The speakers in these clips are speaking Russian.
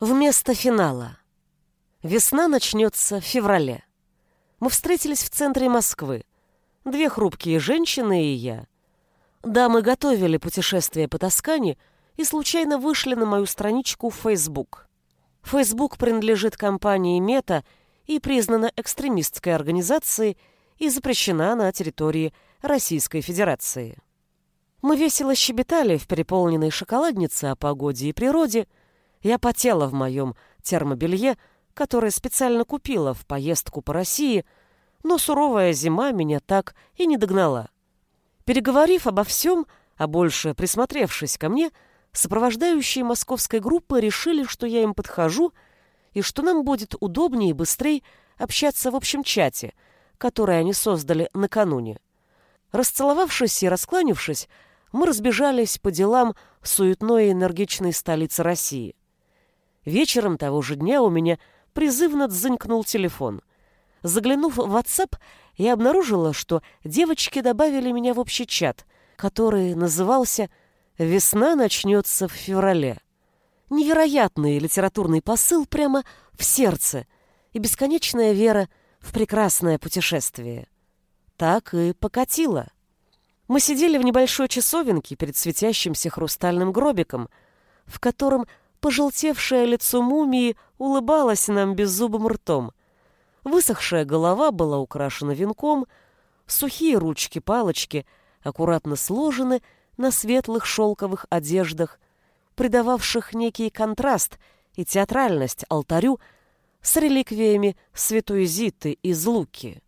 Вместо финала. Весна начнется в феврале. Мы встретились в центре Москвы. Две хрупкие женщины и я. Да, мы готовили путешествие по Тоскане и случайно вышли на мою страничку в Facebook. Facebook принадлежит компании Мета и признана экстремистской организацией и запрещена на территории Российской Федерации. Мы весело щебетали в переполненной шоколаднице о погоде и природе – я потела в моем термобелье, которое специально купила в поездку по России, но суровая зима меня так и не догнала. Переговорив обо всем, а больше присмотревшись ко мне, сопровождающие московской группы решили, что я им подхожу и что нам будет удобнее и быстрее общаться в общем чате, который они создали накануне. Расцеловавшись и раскланившись, мы разбежались по делам суетной и энергичной столицы России. Вечером того же дня у меня призывно дзынькнул телефон. Заглянув в WhatsApp, я обнаружила, что девочки добавили меня в общий чат, который назывался «Весна начнется в феврале». Невероятный литературный посыл прямо в сердце и бесконечная вера в прекрасное путешествие. Так и покатило. Мы сидели в небольшой часовенке перед светящимся хрустальным гробиком, в котором Пожелтевшее лицо мумии улыбалось нам беззубым ртом. Высохшая голова была украшена венком, сухие ручки-палочки аккуратно сложены на светлых шелковых одеждах, придававших некий контраст и театральность алтарю с реликвиями святой Зиты из Луки.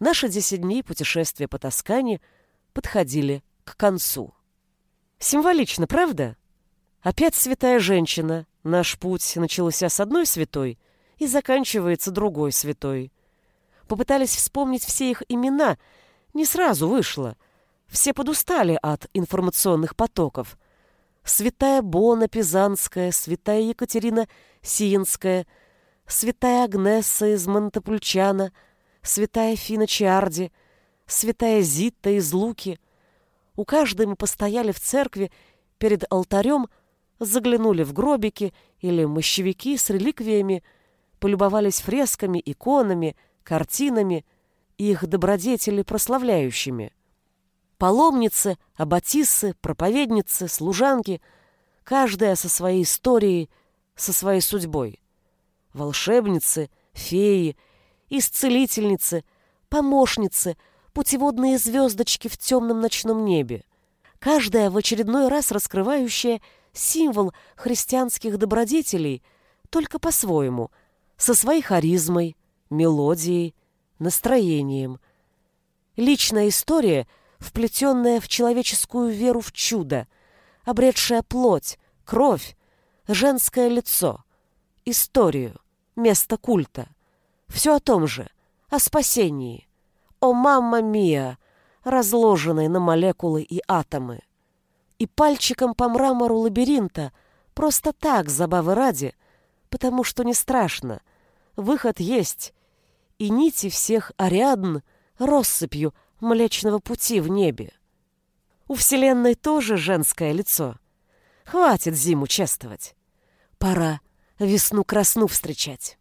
Наши десять дней путешествия по Тоскане подходили к концу. Символично, правда? Опять святая женщина. Наш путь начался с одной святой и заканчивается другой святой. Попытались вспомнить все их имена, не сразу вышло. Все подустали от информационных потоков. Святая Бона Пизанская, святая Екатерина Сиенская, святая Агнесса из Монтепульчана, святая Фина Чиарди, святая Зитта из Луки. У каждой мы постояли в церкви перед алтарем, заглянули в гробики или мощевики с реликвиями, полюбовались фресками, иконами, картинами, их добродетели прославляющими. Паломницы, аббатиссы, проповедницы, служанки, каждая со своей историей, со своей судьбой. Волшебницы, феи, исцелительницы, помощницы, путеводные звездочки в темном ночном небе. Каждая в очередной раз раскрывающая символ христианских добродетелей, только по-своему, со своей харизмой, мелодией, настроением. Личная история, вплетенная в человеческую веру в чудо, обретшая плоть, кровь, женское лицо, историю, место культа. Все о том же, о спасении. О, мамма мия, разложенной на молекулы и атомы и пальчиком по мрамору лабиринта, просто так, забавы ради, потому что не страшно. Выход есть, и нити всех Ариадн россыпью Млечного Пути в небе. У Вселенной тоже женское лицо. Хватит зиму чествовать. Пора весну-красну встречать.